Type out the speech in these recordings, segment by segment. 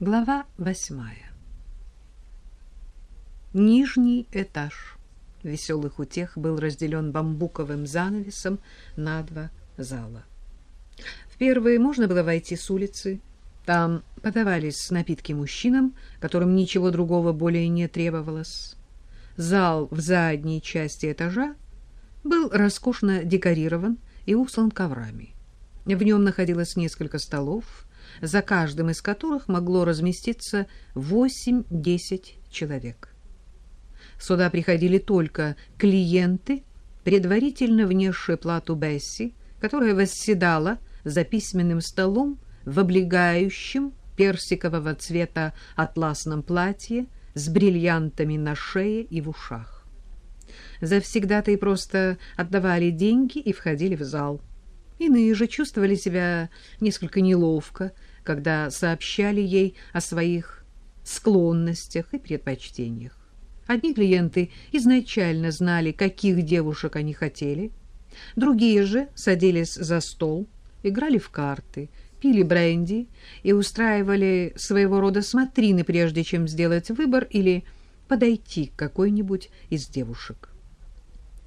Глава восьмая. Нижний этаж веселых утех был разделен бамбуковым занавесом на два зала. В первый можно было войти с улицы. Там подавались напитки мужчинам, которым ничего другого более не требовалось. Зал в задней части этажа был роскошно декорирован и услан коврами. В нем находилось несколько столов, за каждым из которых могло разместиться 8-10 человек. Сюда приходили только клиенты, предварительно внесшие плату Бесси, которая восседала за письменным столом в облегающем персикового цвета атласном платье с бриллиантами на шее и в ушах. Завсегда-то и просто отдавали деньги и входили в зал. Иные же чувствовали себя несколько неловко, когда сообщали ей о своих склонностях и предпочтениях. Одни клиенты изначально знали, каких девушек они хотели, другие же садились за стол, играли в карты, пили бренди и устраивали своего рода смотрины, прежде чем сделать выбор или подойти к какой-нибудь из девушек.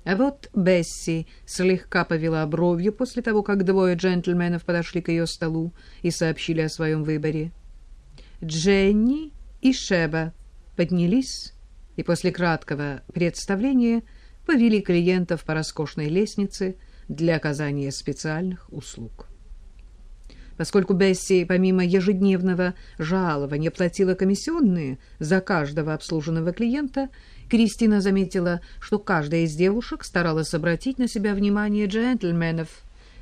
А вот Бесси слегка повела бровью после того, как двое джентльменов подошли к ее столу и сообщили о своем выборе. Дженни и Шеба поднялись и после краткого представления повели клиентов по роскошной лестнице для оказания специальных услуг. Поскольку Бесси помимо ежедневного жалования платила комиссионные за каждого обслуженного клиента, Кристина заметила, что каждая из девушек старалась обратить на себя внимание джентльменов,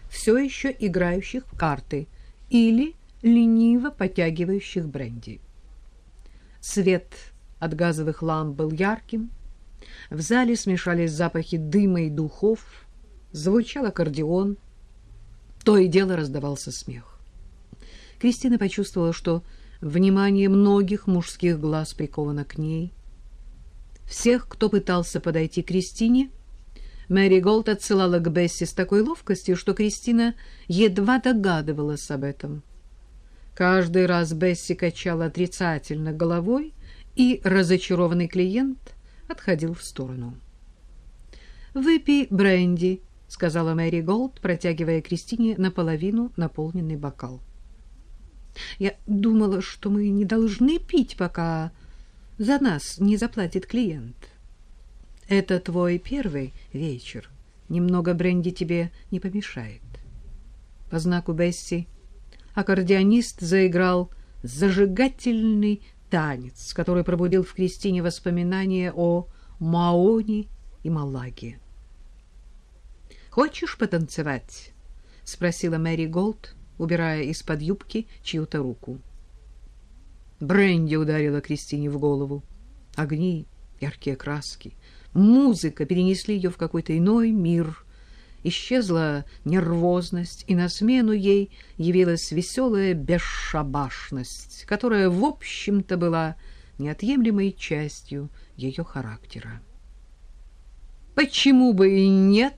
все еще играющих в карты или лениво потягивающих бренди. Свет от газовых ламп был ярким, в зале смешались запахи дыма и духов, звучал аккордеон, то и дело раздавался смех. Кристина почувствовала, что внимание многих мужских глаз приковано к ней — всех, кто пытался подойти к Кристине, Мэри Голд отсылала к Бесси с такой ловкостью, что Кристина едва догадывалась об этом. Каждый раз Бесси качала отрицательно головой, и разочарованный клиент отходил в сторону. «Выпей бренди», — сказала Мэри Голд, протягивая Кристине наполовину наполненный бокал. «Я думала, что мы не должны пить, пока за нас не заплатит клиент. Это твой первый вечер. Немного бренди тебе не помешает. По знаку Бесси аккордеонист заиграл зажигательный танец, который пробудил в Кристине воспоминания о Маоне и Малаге. «Хочешь потанцевать?» — спросила Мэри Голд, убирая из-под юбки чью-то руку. Бренди ударила Кристине в голову. Огни, яркие краски, музыка перенесли ее в какой-то иной мир. Исчезла нервозность, и на смену ей явилась веселая бесшабашность, которая, в общем-то, была неотъемлемой частью ее характера. «Почему бы и нет?»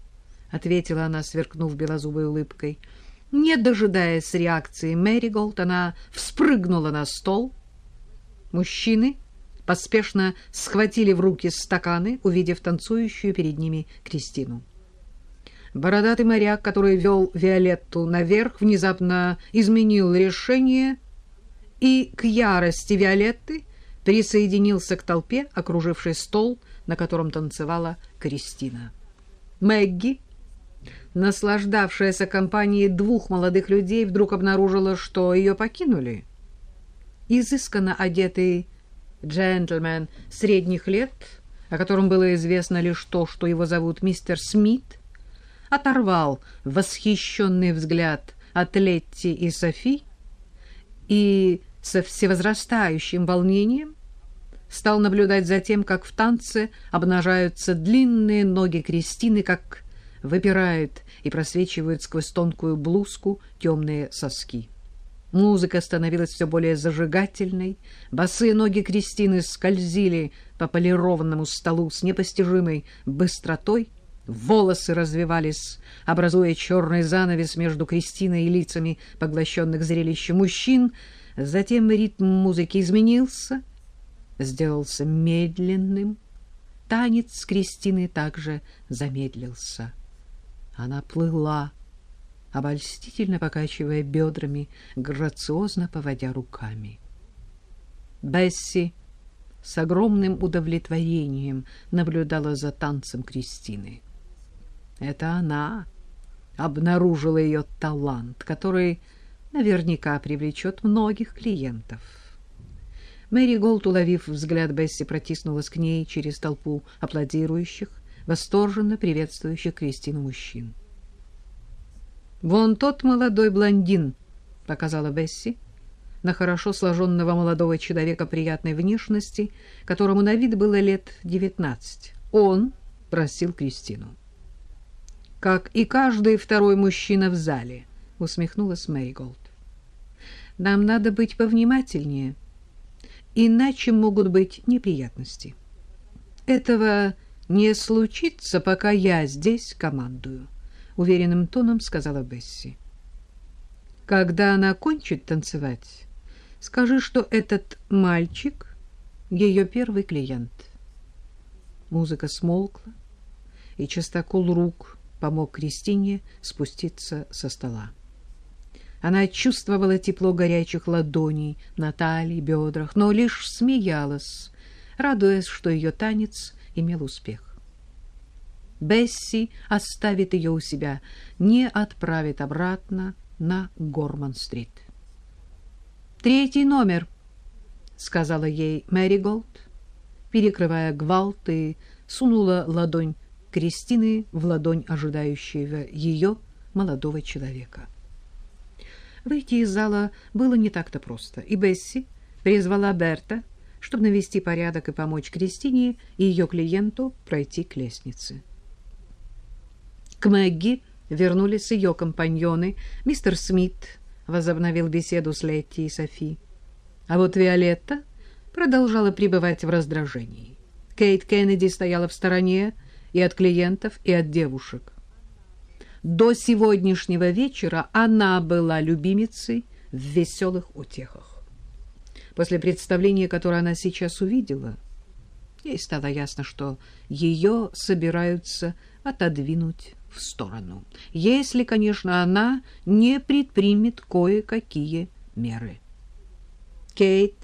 — ответила она, сверкнув белозубой улыбкой — не дожидаясь реакции Мэриголд, она вспрыгнула на стол. Мужчины поспешно схватили в руки стаканы, увидев танцующую перед ними Кристину. Бородатый моряк, который вел Виолетту наверх, внезапно изменил решение и к ярости Виолетты присоединился к толпе, окружившей стол, на котором танцевала Кристина. Мэгги наслаждавшаяся компанией двух молодых людей, вдруг обнаружила, что ее покинули. Изысканно одетый джентльмен средних лет, о котором было известно лишь то, что его зовут мистер Смит, оторвал восхищенный взгляд от Летти и Софи и со всевозрастающим волнением стал наблюдать за тем, как в танце обнажаются длинные ноги Кристины, как выпирают и просвечивают сквозь тонкую блузку темные соски. Музыка становилась все более зажигательной, босые ноги Кристины скользили по полированному столу с непостижимой быстротой, волосы развивались, образуя черный занавес между Кристиной и лицами поглощенных зрелищем мужчин. Затем ритм музыки изменился, сделался медленным. Танец с Кристиной также замедлился. Она плыла, обольстительно покачивая бедрами, грациозно поводя руками. Бесси с огромным удовлетворением наблюдала за танцем Кристины. Это она обнаружила ее талант, который наверняка привлечет многих клиентов. Мэри Голд, уловив взгляд Бесси, протиснулась к ней через толпу аплодирующих, восторженно приветствующих Кристину мужчин. «Вон тот молодой блондин», — показала Бесси, на хорошо сложенного молодого человека приятной внешности, которому на вид было лет девятнадцать. Он просил Кристину. «Как и каждый второй мужчина в зале», — усмехнулась Мэри Голд. «Нам надо быть повнимательнее, иначе могут быть неприятности. Этого не случится, пока я здесь командую», — уверенным тоном сказала Бесси. «Когда она кончит танцевать, скажи, что этот мальчик — ее первый клиент». Музыка смолкла, и частокол рук помог Кристине спуститься со стола. Она чувствовала тепло горячих ладоней на талии, бедрах, но лишь смеялась, радуясь, что ее танец имел успех. Бесси оставит ее у себя, не отправит обратно на Горман-стрит. «Третий номер», — сказала ей Мэри Голд, перекрывая гвалт и сунула ладонь Кристины в ладонь ожидающего ее молодого человека. Выйти из зала было не так-то просто, и Бесси призвала Берта, чтобы навести порядок и помочь Кристине и ее клиенту пройти к лестнице. К Мэгги вернулись ее компаньоны. Мистер Смит возобновил беседу с Летти и Софи. А вот Виолетта продолжала пребывать в раздражении. Кейт Кеннеди стояла в стороне, и от клиентов, и от девушек. До сегодняшнего вечера она была любимицей в веселых утехах. После представления, которое она сейчас увидела, ей стало ясно, что ее собираются отодвинуть в сторону, если, конечно, она не предпримет кое-какие меры. Кейт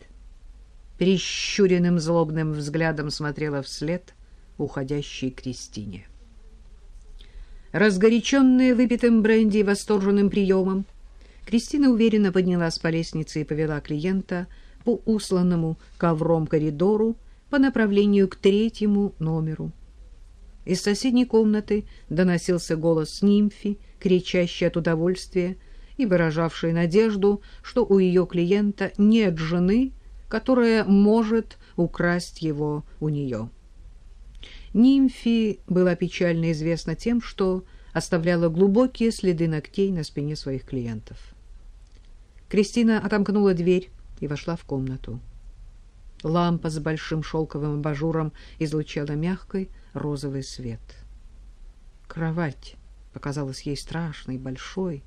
прищуренным злобным взглядом смотрела вслед уходящей Кристине. Разгоряченная выпитым бренди и восторженным приемом, Кристина уверенно поднялась по лестнице и повела клиента по усланному ковром коридору по направлению к третьему номеру. Из соседней комнаты доносился голос нимфи, кричащий от удовольствия и выражавший надежду, что у ее клиента нет жены, которая может украсть его у нее. Нимфи была печально известна тем, что оставляла глубокие следы ногтей на спине своих клиентов. Кристина отомкнула дверь и вошла в комнату. Лампа с большим шелковым абажуром излучала мягкий розовый свет. Кровать показалась ей страшной, большой.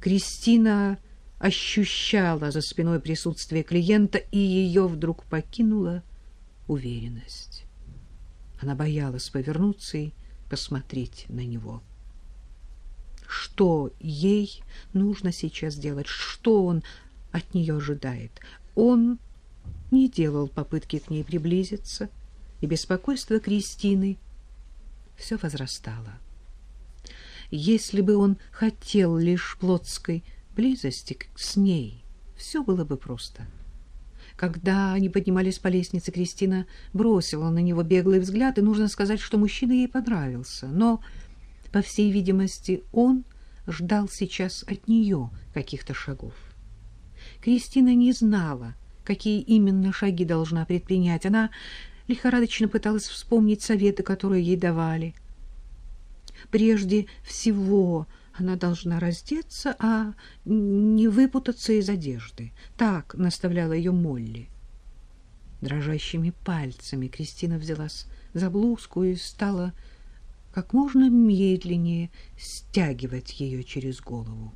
Кристина ощущала за спиной присутствие клиента, и ее вдруг покинула уверенность. Она боялась повернуться и посмотреть на него. Что ей нужно сейчас делать? Что он от нее ожидает? Он не делал попытки к ней приблизиться, и беспокойство Кристины все возрастало. Если бы он хотел лишь плотской близости с ней, все было бы просто — когда они поднимались по лестнице, Кристина бросила на него беглый взгляд, и нужно сказать, что мужчина ей понравился. Но, по всей видимости, он ждал сейчас от нее каких-то шагов. Кристина не знала, какие именно шаги должна предпринять. Она лихорадочно пыталась вспомнить советы, которые ей давали. Прежде всего она должна раздеться, а не выпутаться из одежды. Так наставляла ее Молли. Дрожащими пальцами Кристина взялась за блузку и стала как можно медленнее стягивать ее через голову.